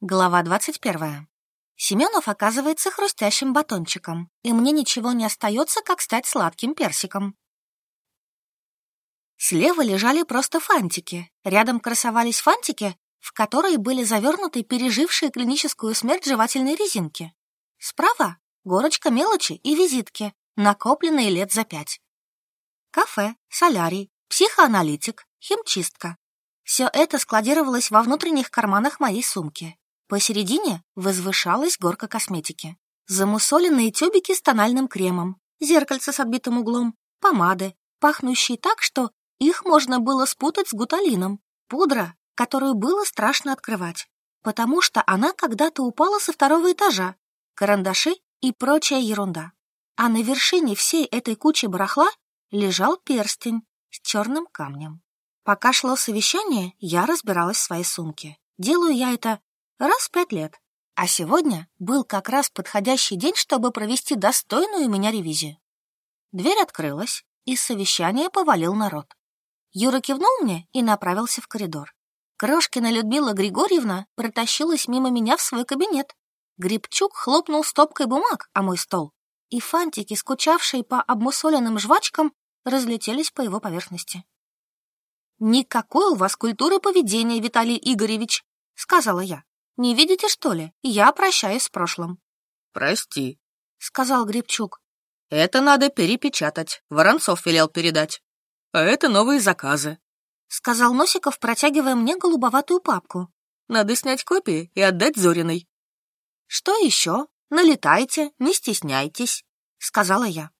Глава 21. Семенов оказывается хрустящим батончиком, и мне ничего не остается, как стать сладким персиком. Слева лежали просто фантики. Рядом красовались фантики, в которые были завернуты пережившие клиническую смерть жевательные резинки. Справа — горочка мелочи и визитки, накопленные лет за пять. Кафе, солярий, психоаналитик, химчистка. Все это складировалось во внутренних карманах моей сумки. Посередине возвышалась горка косметики. Замусоленные тюбики с тональным кремом, зеркальце с отбитым углом, помады, пахнущие так, что их можно было спутать с гуталином, пудра, которую было страшно открывать, потому что она когда-то упала со второго этажа, карандаши и прочая ерунда. А на вершине всей этой кучи барахла лежал перстень с черным камнем. Пока шло совещание, я разбиралась в своей сумке. Делаю я это раз в пять лет. А сегодня был как раз подходящий день, чтобы провести достойную меня ревизию. Дверь открылась, и с совещания повалил народ. Юра кивнул мне и направился в коридор. Крошкина Людмила Григорьевна протащилась мимо меня в свой кабинет. Грибчук хлопнул стопкой бумаг о мой стол, и фантики, скучавшие по обмусоленным жвачкам, разлетелись по его поверхности. «Никакой у вас культуры поведения, Виталий Игоревич», — сказала я. Не видите, что ли? Я прощаюсь с прошлым. Прости, сказал Грибчук. Это надо перепечатать. Воронцов велел передать. А это новые заказы. Сказал Носиков, протягивая мне голубоватую папку. Надо снять копии и отдать Зориной. Что еще? Налетайте, не стесняйтесь, сказала я.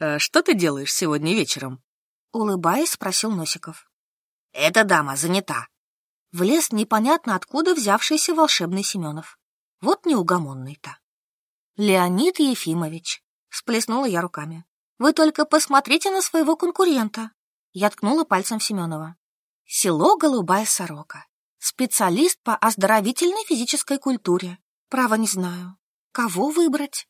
А что ты делаешь сегодня вечером? Улыбаясь, спросил Носиков. Эта дама занята, влез непонятно откуда взявшийся волшебный Семенов. Вот неугомонный-то. Леонид Ефимович, всплеснула я руками. Вы только посмотрите на своего конкурента. Я ткнула пальцем в Семенова. Село Голубая Сорока. Специалист по оздоровительной физической культуре. Право не знаю. Кого выбрать?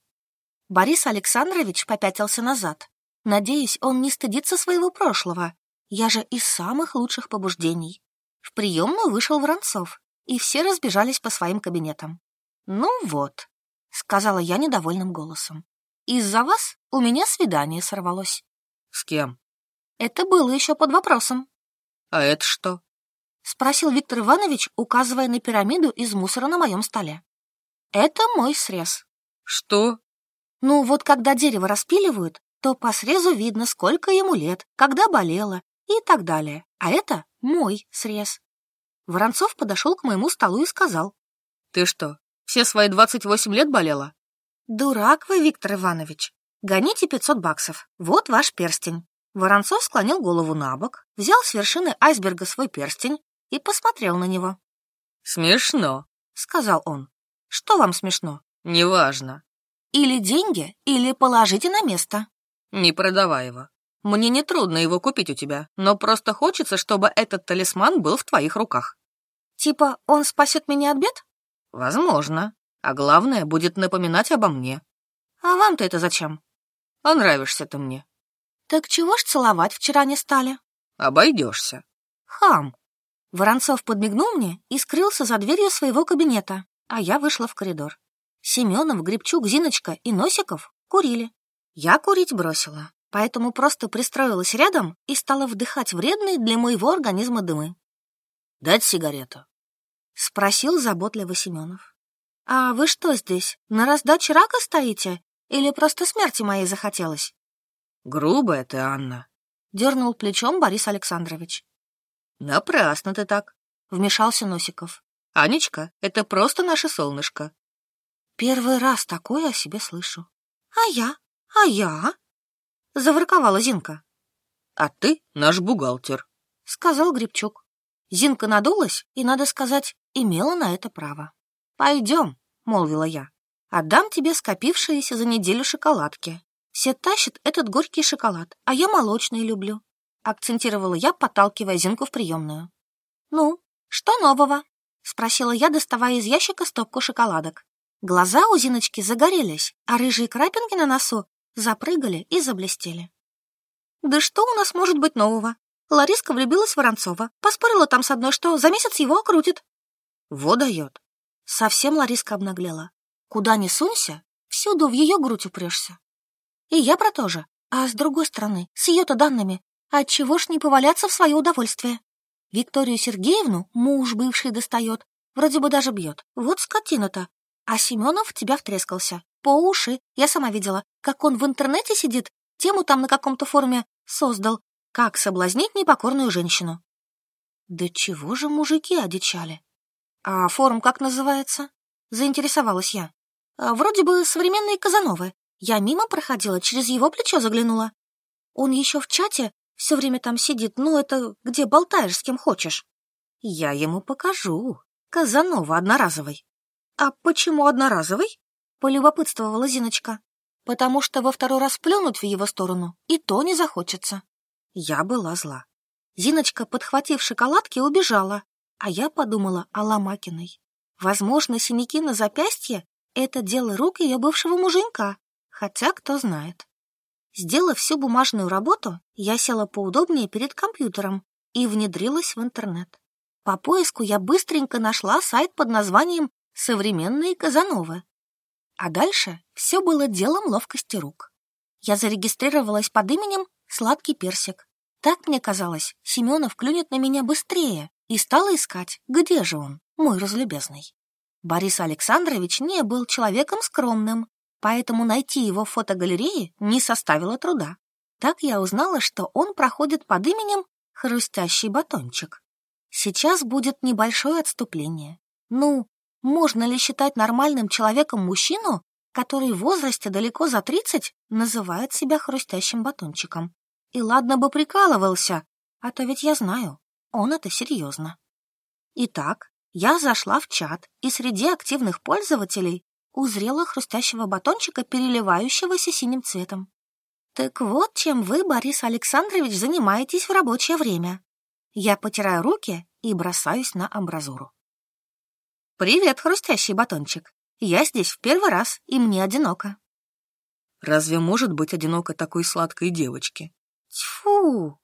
Борис Александрович попятился назад. Надеюсь, он не стыдится своего прошлого. Я же из самых лучших побуждений. В приемную вышел Воронцов, и все разбежались по своим кабинетам. «Ну вот», — сказала я недовольным голосом, «из-за вас у меня свидание сорвалось». «С кем?» «Это было еще под вопросом». «А это что?» — спросил Виктор Иванович, указывая на пирамиду из мусора на моем столе. «Это мой срез». «Что?» «Ну вот когда дерево распиливают, то по срезу видно, сколько ему лет, когда болело и так далее. А это мой срез. Воронцов подошел к моему столу и сказал. Ты что, все свои двадцать восемь лет болела? Дурак вы, Виктор Иванович. Гоните пятьсот баксов. Вот ваш перстень. Воронцов склонил голову на бок, взял с вершины айсберга свой перстень и посмотрел на него. «Смешно», — сказал он. «Что вам смешно?» «Неважно». «Или деньги, или положите на место». «Не продавай его. Мне не трудно его купить у тебя, но просто хочется, чтобы этот талисман был в твоих руках. Типа он спасет меня от бед? Возможно. А главное, будет напоминать обо мне. А вам-то это зачем? А нравишься ты мне. Так чего ж целовать вчера не стали? Обойдешься. Хам. Воронцов подмигнул мне и скрылся за дверью своего кабинета, а я вышла в коридор. Семенов, Грибчук, Зиночка и Носиков курили. Я курить бросила, поэтому просто пристроилась рядом и стала вдыхать вредные для моего организма дымы. «Дать сигарету?» — спросил заботливо Семенов. «А вы что здесь, на раздаче рака стоите? Или просто смерти моей захотелось?» «Грубая ты, Анна», — дернул плечом Борис Александрович. «Напрасно ты так», — вмешался Носиков. «Анечка, это просто наше солнышко». «Первый раз такое о себе слышу. А я? А я?» — заворковала Зинка. «А ты наш бухгалтер», — сказал Грибчук. Зинка надулась и, надо сказать, имела на это право. «Пойдем», — молвила я. «Отдам тебе скопившиеся за неделю шоколадки. Все тащат этот горький шоколад, а я молочный люблю», — акцентировала я, подталкивая Зинку в приемную. «Ну, что нового?» — спросила я, доставая из ящика стопку шоколадок. Глаза у Зиночки загорелись, а рыжие крапинки на носу запрыгали и заблестели. «Да что у нас может быть нового? Лариска влюбилась в Воронцова, поспорила там с одной, что за месяц его окрутит». «Во дает», — Совсем Лариска обнаглела. Куда ни сунься, всюду в ее грудь упрешься. И я про то же. А с другой стороны, с ее-то данными, отчего ж не поваляться в свое удовольствие? Викторию Сергеевну муж бывший достает, вроде бы даже бьет. Вот скотина-то. А Семенов в тебя втрескался. По уши. Я сама видела, как он в интернете сидит, тему там на каком-то форуме создал. Как соблазнить непокорную женщину. Да чего же мужики одичали? А форум как называется? Заинтересовалась я. А, вроде бы современные Казановы. Я мимо проходила, через его плечо заглянула. Он еще в чате все время там сидит, ну это где болтаешь с кем хочешь. Я ему покажу. Казанова одноразовый. А почему одноразовый? Полюбопытствовала Зиночка. Потому что во второй раз плюнуть в его сторону и то не захочется. Я была зла. Зиночка, подхватив шоколадки, убежала, а я подумала о Ломакиной. Возможно, синяки на запястье — это дело рук ее бывшего муженька, хотя кто знает. Сделав всю бумажную работу, я села поудобнее перед компьютером и внедрилась в интернет. По поиску я быстренько нашла сайт под названием «Современные Казановы». А дальше все было делом ловкости рук. Я зарегистрировалась под именем «Сладкий персик». Так мне казалось, Семенов клюнет на меня быстрее и стала искать, где же он, мой разлюбезный. Борис Александрович не был человеком скромным, поэтому найти его в фотогалерее не составило труда. Так я узнала, что он проходит под именем «Хрустящий батончик». Сейчас будет небольшое отступление. Ну, можно ли считать нормальным человеком мужчину, который в возрасте далеко за 30 называет себя хрустящим батончиком? И ладно бы прикалывался, а то ведь я знаю, он это серьезно. Итак, я зашла в чат, и среди активных пользователей узрела хрустящего батончика, переливающегося синим цветом. Так вот, чем вы, Борис Александрович, занимаетесь в рабочее время. Я потираю руки и бросаюсь на амбразуру. «Привет, хрустящий батончик. Я здесь в первый раз, и мне одиноко». «Разве может быть одиноко такой сладкой девочке?» Тьфу!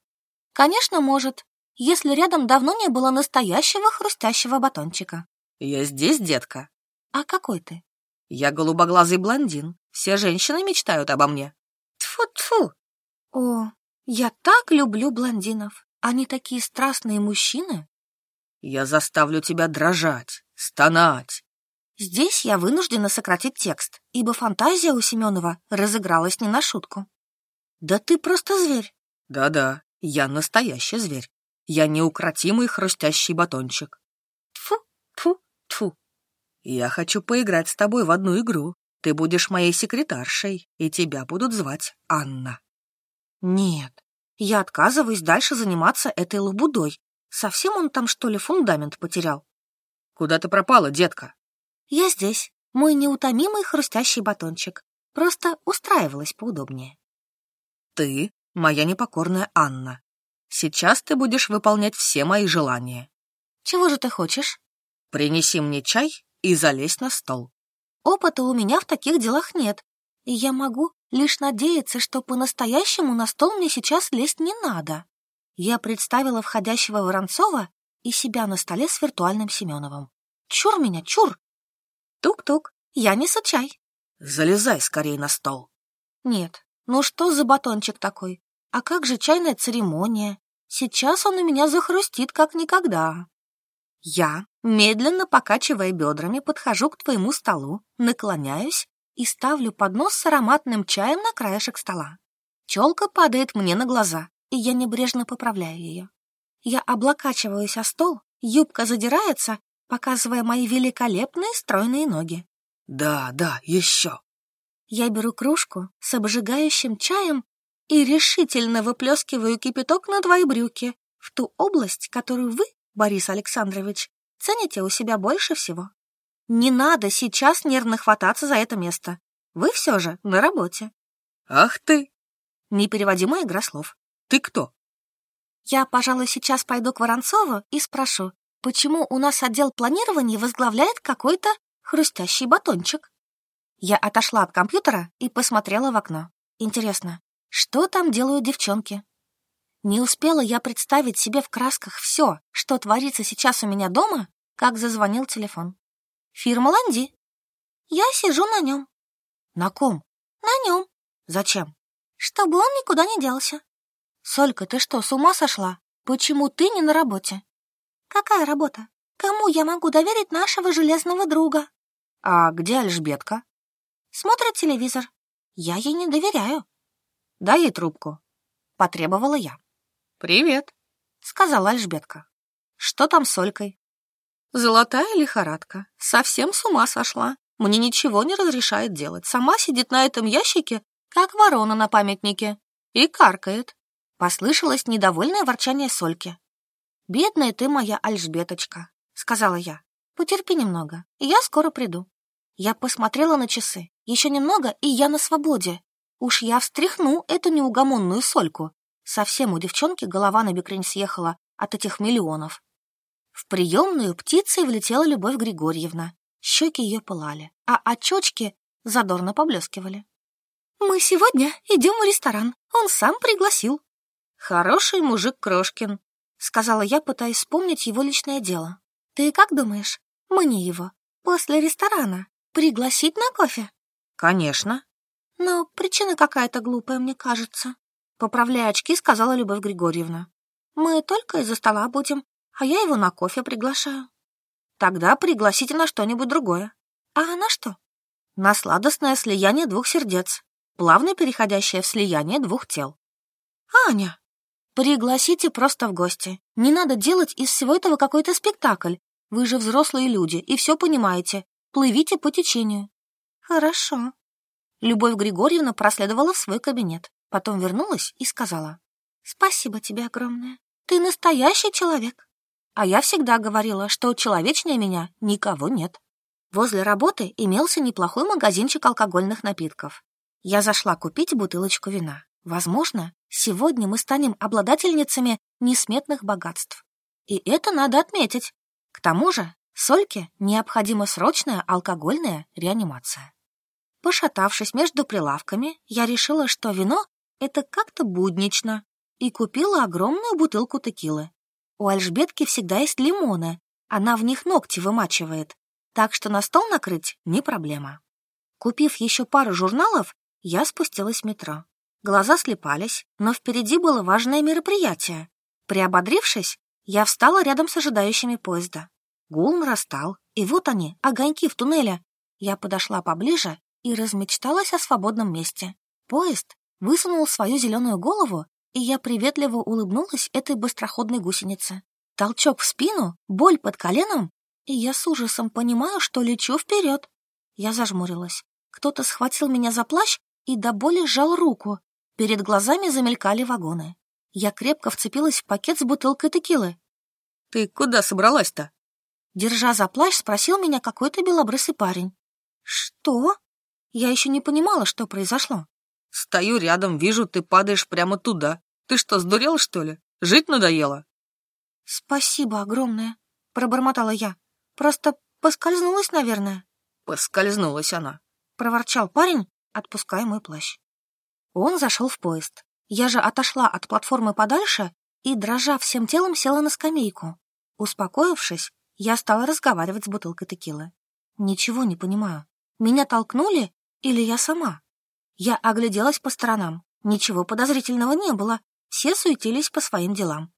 Конечно, может, если рядом давно не было настоящего хрустящего батончика. Я здесь, детка. А какой ты? Я голубоглазый блондин. Все женщины мечтают обо мне. Тьфу-тьфу! О, я так люблю блондинов. Они такие страстные мужчины. Я заставлю тебя дрожать, стонать. Здесь я вынуждена сократить текст, ибо фантазия у Семенова разыгралась не на шутку. Да ты просто зверь. Да-да, я настоящий зверь. Я неукротимый хрустящий батончик. Тфу, тфу, тфу. Я хочу поиграть с тобой в одну игру. Ты будешь моей секретаршей, и тебя будут звать Анна. Нет, я отказываюсь дальше заниматься этой лабудой. Совсем он там, что ли, фундамент потерял? Куда ты пропала, детка? Я здесь, мой неутомимый хрустящий батончик. Просто устраивалась поудобнее. Ты моя непокорная Анна. Сейчас ты будешь выполнять все мои желания. Чего же ты хочешь? Принеси мне чай и залезь на стол. Опыта у меня в таких делах нет, и я могу лишь надеяться, что по-настоящему на стол мне сейчас лезть не надо. Я представила входящего Воронцова и себя на столе с виртуальным Семеновым. Чур меня, чур! Тук-тук, я несу чай. Залезай скорее на стол. Нет, ну что за батончик такой? А как же чайная церемония? Сейчас он у меня захрустит, как никогда. Я, медленно покачивая бедрами, подхожу к твоему столу, наклоняюсь и ставлю поднос с ароматным чаем на краешек стола. Челка падает мне на глаза, и я небрежно поправляю ее. Я облокачиваюсь о стол, юбка задирается, показывая мои великолепные стройные ноги. Да, да, еще. Я беру кружку с обжигающим чаем и решительно выплескиваю кипяток на твои брюки, в ту область, которую вы, Борис Александрович, цените у себя больше всего. Не надо сейчас нервно хвататься за это место. Вы все же на работе. Ах ты! Непереводимая игра слов. Ты кто? Я, пожалуй, сейчас пойду к Воронцову и спрошу, почему у нас отдел планирования возглавляет какой-то хрустящий батончик. Я отошла от компьютера и посмотрела в окно. Интересно, что там делают девчонки? Не успела я представить себе в красках все, что творится сейчас у меня дома, как зазвонил телефон. Фирма Ланди. Я сижу на нем. На ком? На нем. Зачем? Чтобы он никуда не делся. Солька, ты что, с ума сошла? Почему ты не на работе? Какая работа? Кому я могу доверить нашего железного друга? А где Альжбетка? Смотрит телевизор. Я ей не доверяю. Дай ей трубку. Потребовала я. Привет, сказала Альжбетка. Что там с Олькой? Золотая лихорадка. Совсем с ума сошла. Мне ничего не разрешает делать. Сама сидит на этом ящике, как ворона на памятнике, и каркает. Послышалось недовольное ворчание Сольки. «Бедная ты моя Альжбеточка», — сказала я. «Потерпи немного, и я скоро приду». Я посмотрела на часы. Еще немного, и я на свободе. Уж я встряхну эту неугомонную Сольку. Совсем у девчонки голова на бекрень съехала от этих миллионов. В приемную птицей влетела Любовь Григорьевна. Щеки ее пылали, а очечки задорно поблескивали. «Мы сегодня идем в ресторан. Он сам пригласил». «Хороший мужик Крошкин», — сказала я, пытаясь вспомнить его личное дело. «Ты как думаешь, мне его после ресторана пригласить на кофе?» «Конечно». «Но причина какая-то глупая, мне кажется», — поправляя очки, сказала Любовь Григорьевна. «Мы только из-за стола будем, а я его на кофе приглашаю. Тогда пригласите на что-нибудь другое. А на что? На сладостное слияние двух сердец, плавно переходящее в слияние двух тел. Аня, пригласите просто в гости. Не надо делать из всего этого какой-то спектакль. Вы же взрослые люди и все понимаете. Плывите по течению. Хорошо. Любовь Григорьевна проследовала в свой кабинет, потом вернулась и сказала. Спасибо тебе огромное. Ты настоящий человек. А я всегда говорила, что человечнее меня никого нет. Возле работы имелся неплохой магазинчик алкогольных напитков. Я зашла купить бутылочку вина. Возможно, сегодня мы станем обладательницами несметных богатств. И это надо отметить. К тому же, Сольке необходима срочная алкогольная реанимация. Пошатавшись между прилавками, я решила, что вино — это как-то буднично, и купила огромную бутылку текилы. У Альжбетки всегда есть лимоны, она в них ногти вымачивает, так что на стол накрыть не проблема. Купив еще пару журналов, я спустилась в метро. Глаза слепались, но впереди было важное мероприятие. Приободрившись, я встала рядом с ожидающими поезда. Гул нарастал, и вот они, огоньки в туннеле. Я подошла поближе и размечталась о свободном месте. Поезд высунул свою зеленую голову и я приветливо улыбнулась этой быстроходной гусенице. Толчок в спину, боль под коленом, и я с ужасом понимаю, что лечу вперед. Я зажмурилась. Кто-то схватил меня за плащ и до боли сжал руку. Перед глазами замелькали вагоны. Я крепко вцепилась в пакет с бутылкой текилы. «Ты куда собралась-то?» Держа за плащ, спросил меня какой-то белобрысый парень. «Что?» Я еще не понимала, что произошло. «Стою рядом, вижу, ты падаешь прямо туда. Ты что, сдурел, что ли? Жить надоело?» «Спасибо огромное», — пробормотала я. «Просто поскользнулась, наверное». «Поскользнулась она», — проворчал парень, отпуская мой плащ. Он зашел в поезд. Я же отошла от платформы подальше и, дрожа всем телом, села на скамейку. Успокоившись, я стала разговаривать с бутылкой текилы. Ничего не понимаю. Меня толкнули или я сама? Я огляделась по сторонам. Ничего подозрительного не было. Все суетились по своим делам.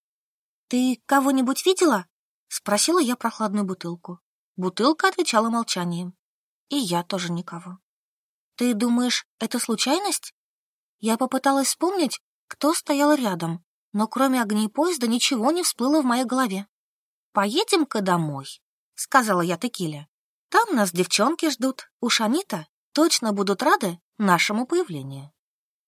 «Ты кого-нибудь видела?» — спросила я прохладную бутылку. Бутылка отвечала молчанием. И я тоже никого. «Ты думаешь, это случайность?» Я попыталась вспомнить, кто стоял рядом, но кроме огней поезда ничего не всплыло в моей голове. «Поедем-ка домой», — сказала я Текиле. «Там нас девчонки ждут. Уж они-то точно будут рады нашему появлению».